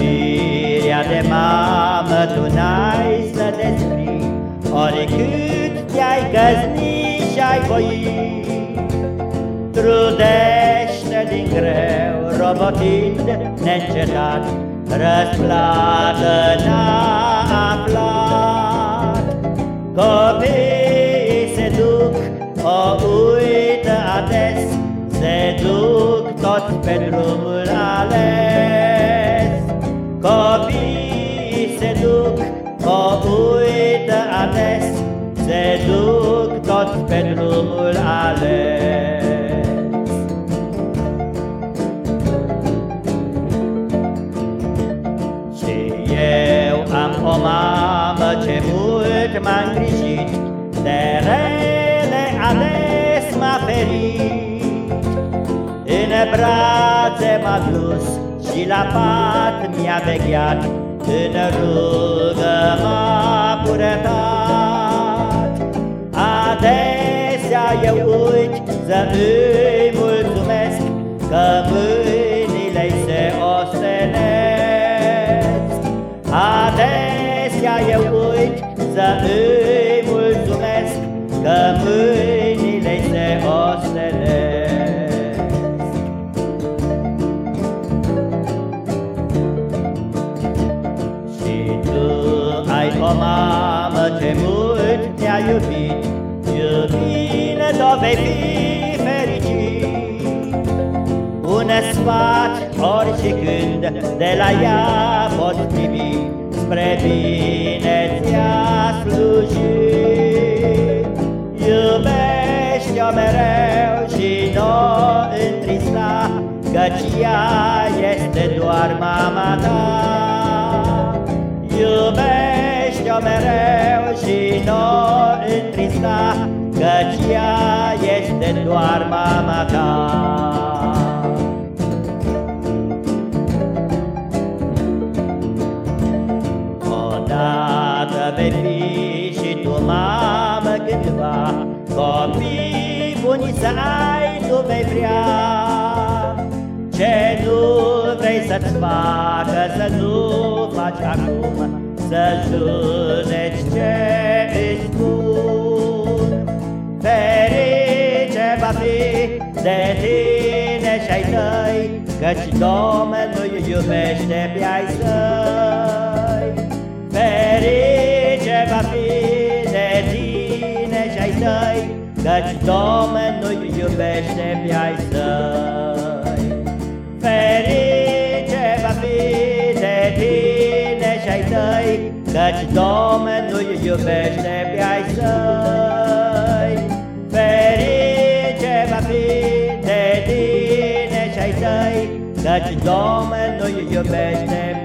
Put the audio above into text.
Iubirea de mamă tu n-ai să despri Oricât te-ai căznit și-ai voit Trudește din greu, robotind neîncetat Răsplată n-a aflat. Copiii se duc, o uită ades Se duc tot pe drumul ales. Copiii se duc, o uită ades, Se duc toți pe drumul ales. Am o mamă ce mult m-a îngrijit, De rele ales m-a ferit. În brațe m-a dus și la pat mi-a vegheat, În rugă m-a purătat. Adesea eu uit să îi mulțumesc, Că mâinile se ostenesc. Adesea eu uit să îi mulțumesc Că mâinile se ostelesc o mamă ce mult te-a iubit Iubind-o vei fi fericit Un sfat orice când de la ea poți primi spre bine ți-a slujit. Iubește-o mereu și nu întrista, Căci ea este doar mama ta. Iubește-o mereu și nu întrista, Căci ea este doar mama ta. vei fi și tu mamă cândva, Copii buni să ai tu vei vrea. Ce nu vrei să-ți facă, să nu faci acum, Să judeci ce îți spun. Ferice va fi de tine și-ai tăi, Căci Domnul iubește pe ai săi. Ferice va fi de tine și-ai tăi, Căci Domnul iubește pe ai săi. Ferice și-ai tăi, Căci Domnul iubește pe ai săi. Ferice va fi de tine și-ai tăi, Căci Domnul iubește